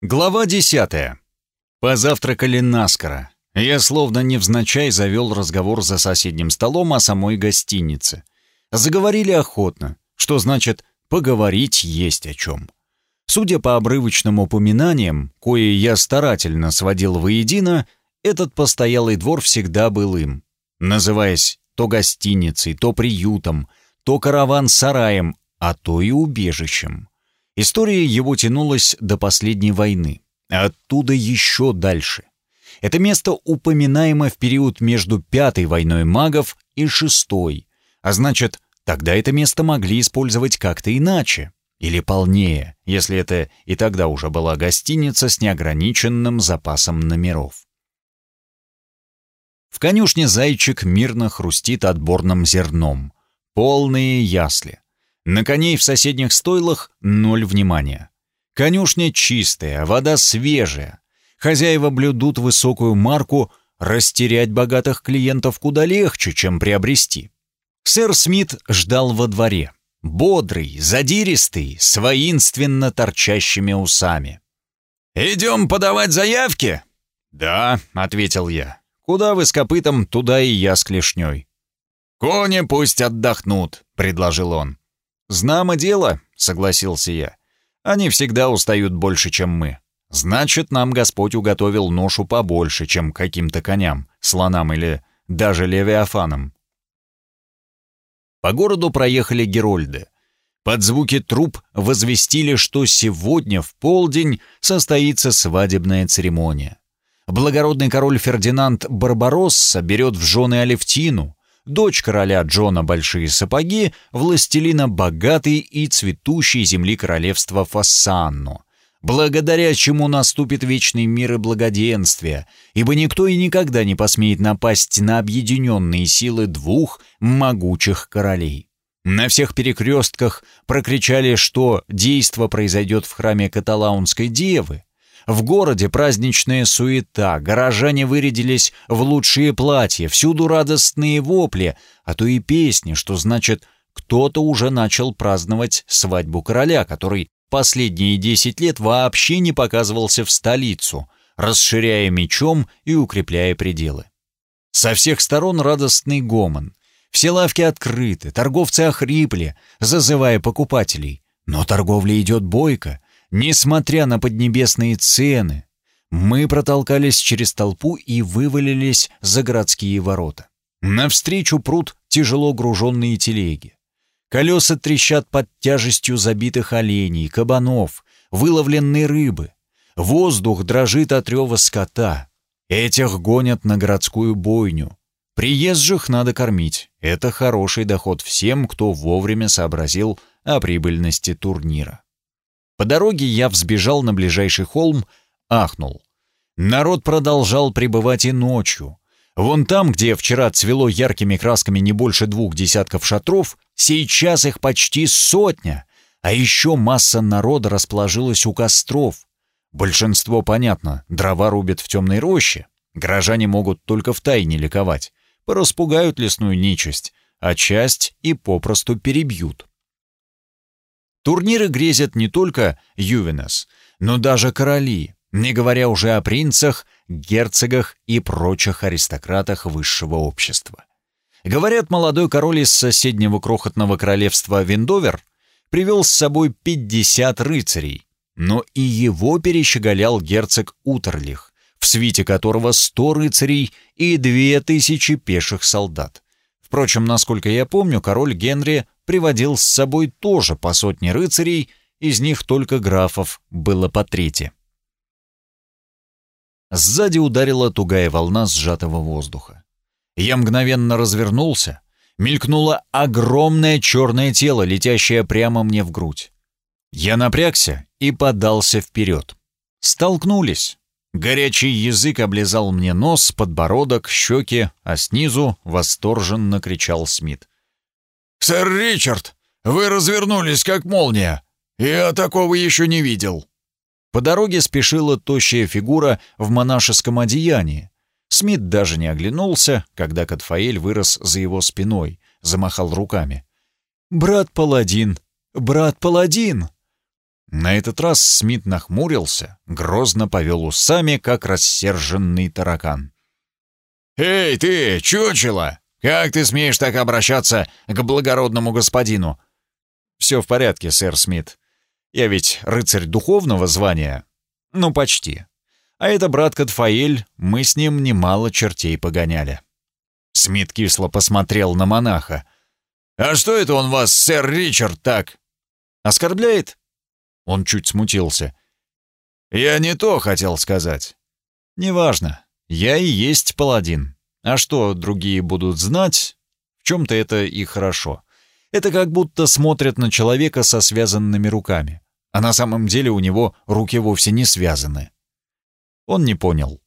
Глава десятая. Позавтракали наскоро. Я словно невзначай завел разговор за соседним столом о самой гостинице. Заговорили охотно, что значит «поговорить есть о чем». Судя по обрывочным упоминаниям, кое я старательно сводил воедино, этот постоялый двор всегда был им, называясь то гостиницей, то приютом, то караван-сараем, а то и убежищем. История его тянулась до последней войны, а оттуда еще дальше. Это место упоминаемо в период между Пятой войной магов и Шестой, а значит, тогда это место могли использовать как-то иначе, или полнее, если это и тогда уже была гостиница с неограниченным запасом номеров. В конюшне зайчик мирно хрустит отборным зерном. Полные ясли. На коней в соседних стойлах ноль внимания. Конюшня чистая, вода свежая. Хозяева блюдут высокую марку, растерять богатых клиентов куда легче, чем приобрести. Сэр Смит ждал во дворе. Бодрый, задиристый, с воинственно торчащими усами. «Идем подавать заявки?» «Да», — ответил я. «Куда вы с копытом, туда и я с клешней». «Кони пусть отдохнут», — предложил он. «Знамо дело», — согласился я. «Они всегда устают больше, чем мы. Значит, нам Господь уготовил ношу побольше, чем каким-то коням, слонам или даже левиафанам». По городу проехали герольды. Под звуки труб возвестили, что сегодня в полдень состоится свадебная церемония. Благородный король Фердинанд Барбаросса берет в жены Алевтину, дочь короля Джона Большие Сапоги, властелина богатой и цветущей земли королевства Фассанну, благодаря чему наступит вечный мир и благоденствие, ибо никто и никогда не посмеет напасть на объединенные силы двух могучих королей. На всех перекрестках прокричали, что действо произойдет в храме Каталаунской девы, в городе праздничная суета, горожане вырядились в лучшие платья, всюду радостные вопли, а то и песни, что значит, кто-то уже начал праздновать свадьбу короля, который последние десять лет вообще не показывался в столицу, расширяя мечом и укрепляя пределы. Со всех сторон радостный гомон. Все лавки открыты, торговцы охрипли, зазывая покупателей. Но торговля идет бойко — Несмотря на поднебесные цены, мы протолкались через толпу и вывалились за городские ворота. Навстречу прут тяжело груженные телеги. Колеса трещат под тяжестью забитых оленей, кабанов, выловленной рыбы. Воздух дрожит от рева скота. Этих гонят на городскую бойню. Приезжих надо кормить. Это хороший доход всем, кто вовремя сообразил о прибыльности турнира. По дороге я взбежал на ближайший холм, ахнул. Народ продолжал пребывать и ночью. Вон там, где вчера цвело яркими красками не больше двух десятков шатров, сейчас их почти сотня, а еще масса народа расположилась у костров. Большинство, понятно, дрова рубят в темной роще. Горожане могут только в тайне ликовать. Пораспугают лесную нечисть, а часть и попросту перебьют. Турниры грезят не только Ювенес, но даже короли, не говоря уже о принцах, герцогах и прочих аристократах высшего общества. Говорят, молодой король из соседнего крохотного королевства Виндовер привел с собой 50 рыцарей, но и его перещеголял герцог Утерлих, в свите которого 100 рыцарей и 2000 пеших солдат. Впрочем, насколько я помню, король Генри приводил с собой тоже по сотне рыцарей, из них только графов было по трети. Сзади ударила тугая волна сжатого воздуха. Я мгновенно развернулся. Мелькнуло огромное черное тело, летящее прямо мне в грудь. Я напрягся и подался вперед. Столкнулись. Горячий язык облизал мне нос, подбородок, щеки, а снизу восторженно кричал Смит. «Сэр Ричард, вы развернулись, как молния. Я такого еще не видел». По дороге спешила тощая фигура в монашеском одеянии. Смит даже не оглянулся, когда Катфаэль вырос за его спиной, замахал руками. «Брат-паладин! Брат-паладин!» На этот раз Смит нахмурился, грозно повел усами, как рассерженный таракан. «Эй, ты, чучело! Как ты смеешь так обращаться к благородному господину?» «Все в порядке, сэр Смит. Я ведь рыцарь духовного звания». «Ну, почти. А это брат Катфаэль, мы с ним немало чертей погоняли». Смит кисло посмотрел на монаха. «А что это он вас, сэр Ричард, так?» «Оскорбляет?» Он чуть смутился. «Я не то хотел сказать». «Неважно. Я и есть паладин. А что другие будут знать? В чем-то это и хорошо. Это как будто смотрят на человека со связанными руками. А на самом деле у него руки вовсе не связаны». Он не понял.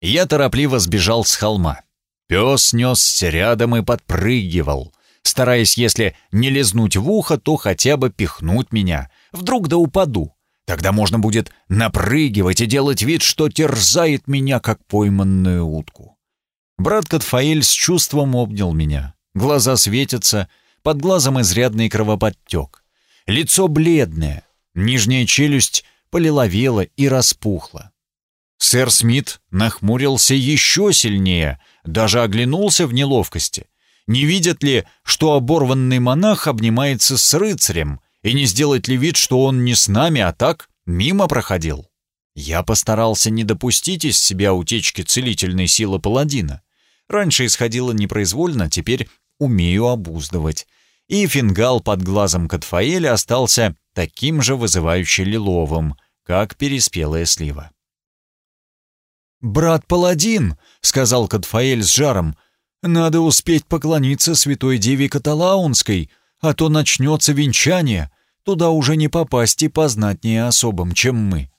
Я торопливо сбежал с холма. Пес несся рядом и подпрыгивал, стараясь, если не лизнуть в ухо, то хотя бы пихнуть меня, Вдруг да упаду. Тогда можно будет напрыгивать и делать вид, что терзает меня, как пойманную утку. Брат Катфаэль с чувством обнял меня. Глаза светятся, под глазом изрядный кровоподтек. Лицо бледное, нижняя челюсть полиловела и распухла. Сэр Смит нахмурился еще сильнее, даже оглянулся в неловкости. Не видят ли, что оборванный монах обнимается с рыцарем, и не сделать ли вид, что он не с нами, а так мимо проходил? Я постарался не допустить из себя утечки целительной силы паладина. Раньше исходило непроизвольно, теперь умею обуздывать. И фингал под глазом Катфаэля остался таким же вызывающе лиловым, как переспелая слива. «Брат Паладин», — сказал Катфаэль с жаром, — «надо успеть поклониться святой деве Каталаунской, а то начнется венчание, туда уже не попасть и познатнее особым, чем мы».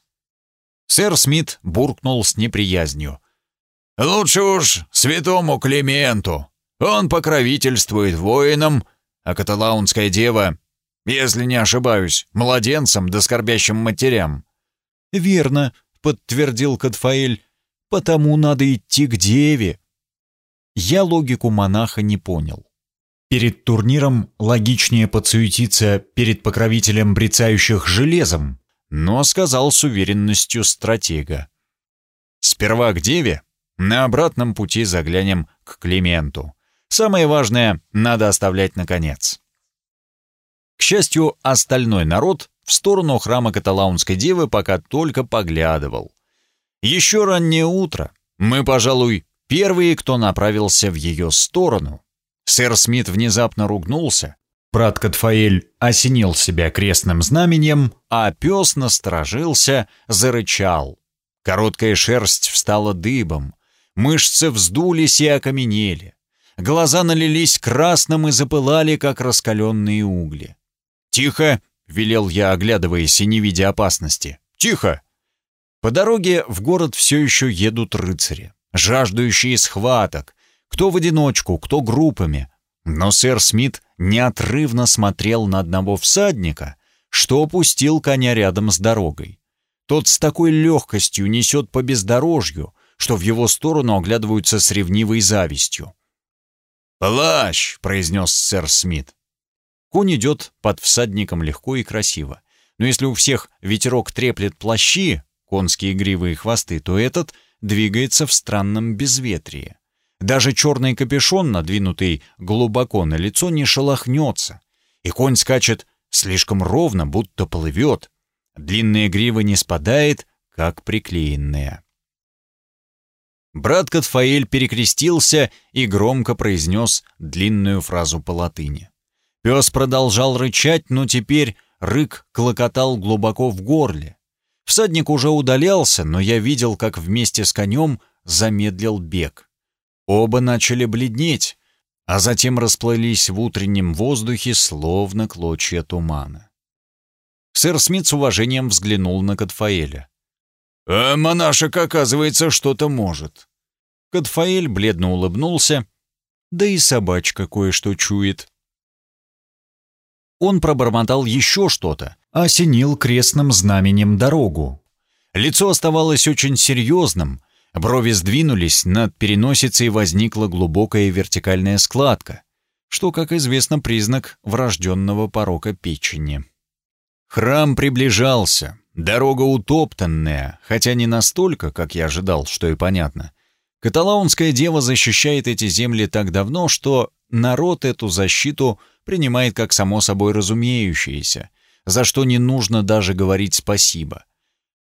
Сэр Смит буркнул с неприязнью. «Лучше уж святому Клименту. Он покровительствует воинам, а каталаунская дева, если не ошибаюсь, младенцам да скорбящим матерям». «Верно», — подтвердил Катфаэль, — «потому надо идти к деве». Я логику монаха не понял. Перед турниром логичнее подсуетиться перед покровителем брецающих железом, но сказал с уверенностью стратега. Сперва к Деве, на обратном пути заглянем к Клименту. Самое важное надо оставлять наконец. К счастью, остальной народ в сторону храма Каталаунской Девы пока только поглядывал. Еще раннее утро. Мы, пожалуй, первые, кто направился в ее сторону. Сэр Смит внезапно ругнулся. Брат Катфаэль осенил себя крестным знаменем, а пес насторожился, зарычал. Короткая шерсть встала дыбом, мышцы вздулись и окаменели. Глаза налились красным и запылали, как раскаленные угли. «Тихо!» — велел я, оглядываясь и не видя опасности. «Тихо!» По дороге в город все еще едут рыцари, жаждущие схваток, кто в одиночку, кто группами. Но сэр Смит неотрывно смотрел на одного всадника, что опустил коня рядом с дорогой. Тот с такой легкостью несет по бездорожью, что в его сторону оглядываются с ревнивой завистью. «Плащ!» — произнес сэр Смит. Конь идет под всадником легко и красиво. Но если у всех ветерок треплет плащи, конские гривы и хвосты, то этот двигается в странном безветрии. Даже черный капюшон, надвинутый глубоко на лицо, не шелохнется. И конь скачет слишком ровно, будто плывет. Длинная грива не спадает, как приклеенная. Брат Катфаэль перекрестился и громко произнес длинную фразу по латыни. Пес продолжал рычать, но теперь рык клокотал глубоко в горле. Всадник уже удалялся, но я видел, как вместе с конем замедлил бег. Оба начали бледнеть, а затем расплылись в утреннем воздухе, словно клочья тумана. Сэр Смит с уважением взглянул на Катфаэля. «А монашек, оказывается, что-то может». Катфаэль бледно улыбнулся. «Да и собачка кое-что чует». Он пробормотал еще что-то, осенил крестным знаменем дорогу. Лицо оставалось очень серьезным, Брови сдвинулись, над переносицей возникла глубокая вертикальная складка, что, как известно, признак врожденного порока печени. Храм приближался, дорога утоптанная, хотя не настолько, как я ожидал, что и понятно. Каталаунская дева защищает эти земли так давно, что народ эту защиту принимает как само собой разумеющееся, за что не нужно даже говорить спасибо.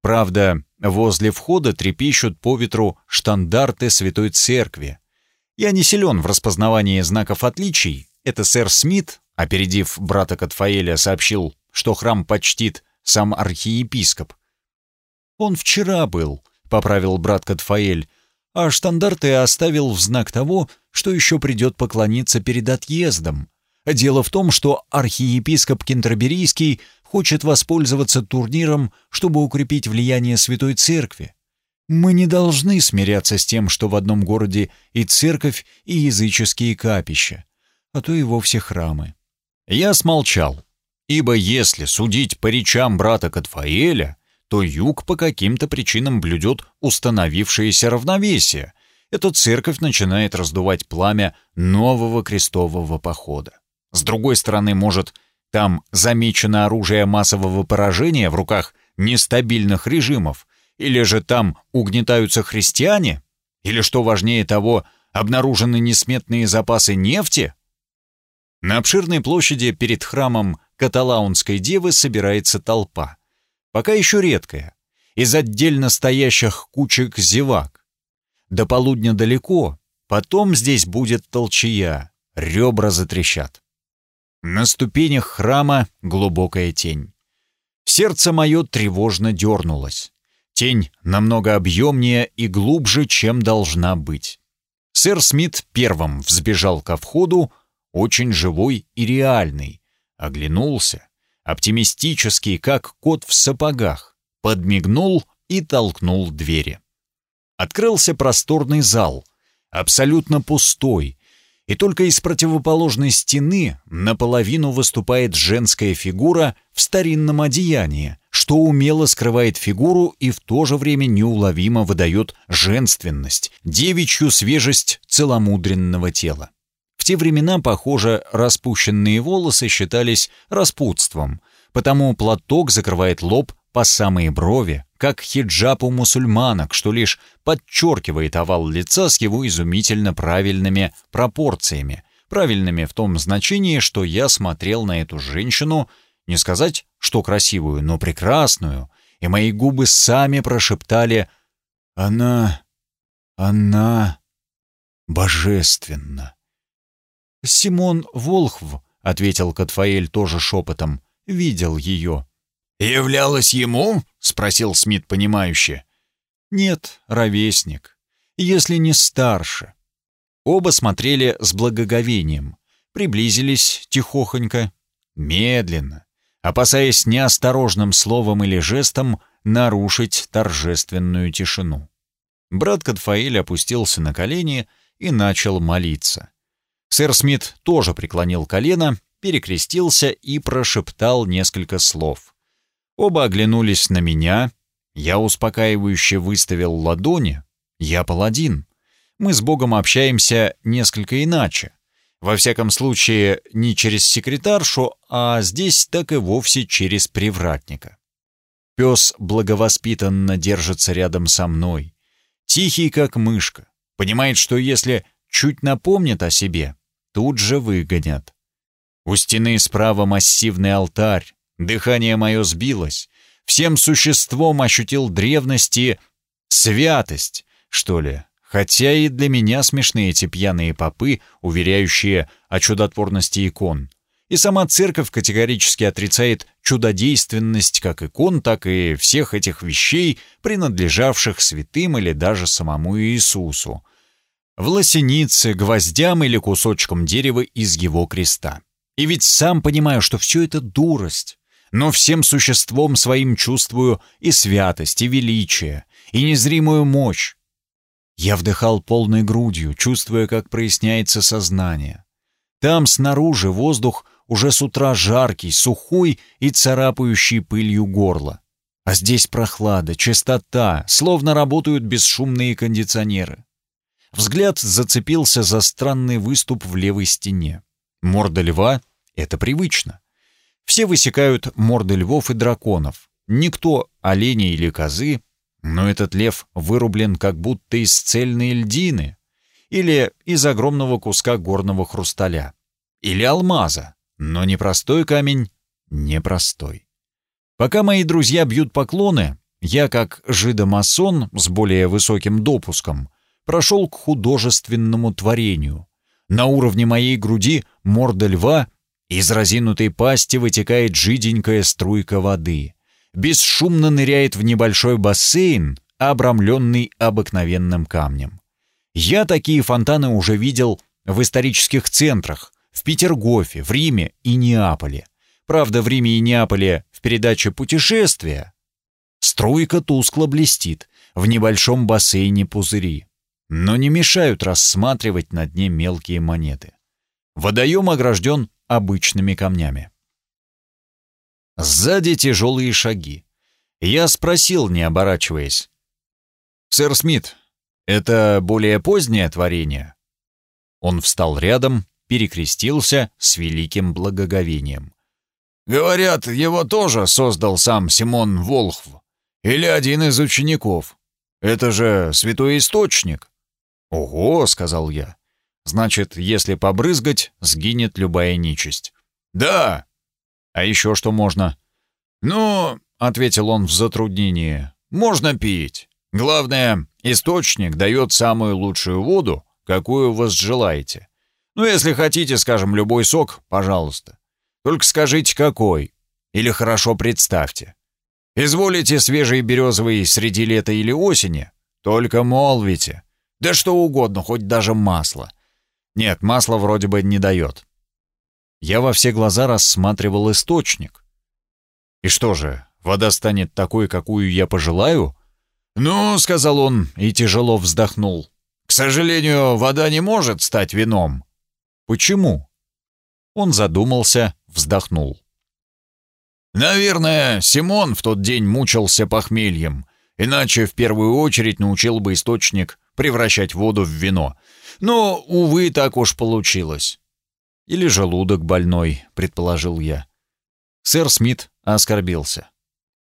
Правда, возле входа трепещут по ветру штандарты Святой Церкви. Я не силен в распознавании знаков отличий. Это сэр Смит, опередив брата Катфаэля, сообщил, что храм почтит сам архиепископ. «Он вчера был», — поправил брат Катфаэль, а штандарты оставил в знак того, что еще придет поклониться перед отъездом. Дело в том, что архиепископ Кентерберийский хочет воспользоваться турниром, чтобы укрепить влияние Святой Церкви. Мы не должны смиряться с тем, что в одном городе и церковь, и языческие капища, а то и вовсе храмы. Я смолчал, ибо если судить по речам брата Катфаэля, то юг по каким-то причинам блюдет установившееся равновесие. Эта церковь начинает раздувать пламя нового крестового похода. С другой стороны, может, там замечено оружие массового поражения в руках нестабильных режимов, или же там угнетаются христиане, или, что важнее того, обнаружены несметные запасы нефти? На обширной площади перед храмом Каталаунской девы собирается толпа. Пока еще редкая, из отдельно стоящих кучек зевак. До полудня далеко, потом здесь будет толчая, ребра затрещат. На ступенях храма глубокая тень. Сердце мое тревожно дернулось. Тень намного объемнее и глубже, чем должна быть. Сэр Смит первым взбежал ко входу, очень живой и реальный. Оглянулся, оптимистический, как кот в сапогах, подмигнул и толкнул двери. Открылся просторный зал, абсолютно пустой, и только из противоположной стены наполовину выступает женская фигура в старинном одеянии, что умело скрывает фигуру и в то же время неуловимо выдает женственность, девичью свежесть целомудренного тела. Те времена, похоже, распущенные волосы считались распутством, потому платок закрывает лоб по самые брови, как хиджаб у мусульманок, что лишь подчеркивает овал лица с его изумительно правильными пропорциями, правильными в том значении, что я смотрел на эту женщину, не сказать, что красивую, но прекрасную, и мои губы сами прошептали «Она... она... божественна». «Симон Волхв», — ответил Катфаэль тоже шепотом, — «видел ее». «Являлась ему?» — спросил Смит понимающе. «Нет, ровесник. Если не старше». Оба смотрели с благоговением, приблизились тихохонько, медленно, опасаясь неосторожным словом или жестом нарушить торжественную тишину. Брат Кадфаэль опустился на колени и начал молиться. Сэр Смит тоже преклонил колено, перекрестился и прошептал несколько слов. Оба оглянулись на меня. Я успокаивающе выставил ладони. Я паладин. Мы с Богом общаемся несколько иначе. Во всяком случае, не через секретаршу, а здесь так и вовсе через привратника. Пес благовоспитанно держится рядом со мной. Тихий, как мышка. Понимает, что если чуть напомнит о себе, тут же выгонят. У стены справа массивный алтарь, Дыхание мое сбилось. Всем существом ощутил древности святость, что ли. Хотя и для меня смешны эти пьяные попы, уверяющие о чудотворности икон. И сама церковь категорически отрицает чудодейственность как икон, так и всех этих вещей, принадлежавших святым или даже самому Иисусу. В лосенице, гвоздям или кусочкам дерева из его креста. И ведь сам понимаю, что все это дурость но всем существом своим чувствую и святость, и величие, и незримую мощь. Я вдыхал полной грудью, чувствуя, как проясняется сознание. Там снаружи воздух уже с утра жаркий, сухой и царапающий пылью горло. А здесь прохлада, чистота, словно работают бесшумные кондиционеры. Взгляд зацепился за странный выступ в левой стене. Морда льва — это привычно. Все высекают морды львов и драконов. Никто оленей или козы, но этот лев вырублен как будто из цельной льдины или из огромного куска горного хрусталя или алмаза, но непростой камень, непростой. Пока мои друзья бьют поклоны, я, как жидомасон с более высоким допуском, прошел к художественному творению. На уровне моей груди морда льва, из разинутой пасти вытекает жиденькая струйка воды. Бесшумно ныряет в небольшой бассейн, обрамленный обыкновенным камнем. Я такие фонтаны уже видел в исторических центрах, в Петергофе, в Риме и Неаполе. Правда, в Риме и Неаполе в передаче «Путешествия» струйка тускло блестит, в небольшом бассейне пузыри, но не мешают рассматривать на дне мелкие монеты. Водоем огражден обычными камнями. Сзади тяжелые шаги. Я спросил, не оборачиваясь. «Сэр Смит, это более позднее творение?» Он встал рядом, перекрестился с великим благоговением. Говорят, его тоже создал сам Симон Волхв. Или один из учеников. Это же святой источник. «Ого», — сказал я. «Значит, если побрызгать, сгинет любая нечисть». «Да». «А еще что можно?» «Ну», — ответил он в затруднении, — «можно пить. Главное, источник дает самую лучшую воду, какую вы желаете. Ну, если хотите, скажем, любой сок, пожалуйста. Только скажите, какой. Или хорошо представьте. Изволите свежий березовый среди лета или осени? Только молвите. Да что угодно, хоть даже масло. Нет, масло вроде бы не дает. Я во все глаза рассматривал источник. И что же, вода станет такой, какую я пожелаю? «Ну», — сказал он и тяжело вздохнул, — «к сожалению, вода не может стать вином». «Почему?» Он задумался, вздохнул. «Наверное, Симон в тот день мучился похмельем, иначе в первую очередь научил бы источник превращать воду в вино. Но, увы, так уж получилось». «Или желудок больной», — предположил я. Сэр Смит оскорбился.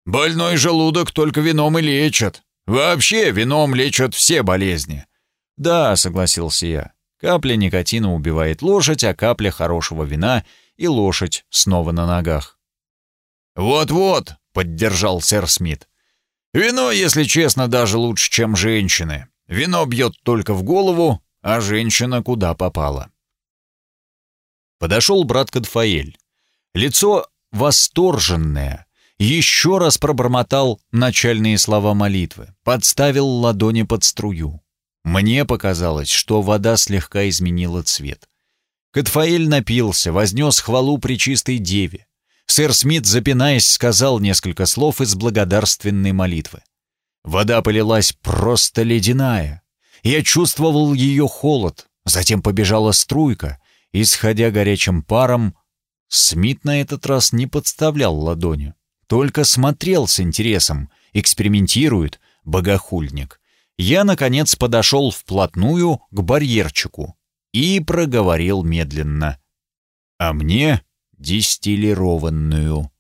«Больной желудок только вином и лечат. Вообще вином лечат все болезни». «Да», — согласился я. «Капля никотина убивает лошадь, а капля хорошего вина — и лошадь снова на ногах. «Вот-вот», — поддержал сэр Смит. «Вино, если честно, даже лучше, чем женщины. Вино бьет только в голову, а женщина куда попала». Подошел брат Кадфаэль. Лицо восторженное. Еще раз пробормотал начальные слова молитвы, подставил ладони под струю. Мне показалось, что вода слегка изменила цвет. Катфаэль напился, вознес хвалу причистой деве. Сэр Смит, запинаясь, сказал несколько слов из благодарственной молитвы. Вода полилась просто ледяная. Я чувствовал ее холод, затем побежала струйка, исходя горячим паром. Смит на этот раз не подставлял ладонью, только смотрел с интересом, экспериментирует, богохульник. Я, наконец, подошел вплотную к барьерчику, и проговорил медленно. «А мне дистиллированную».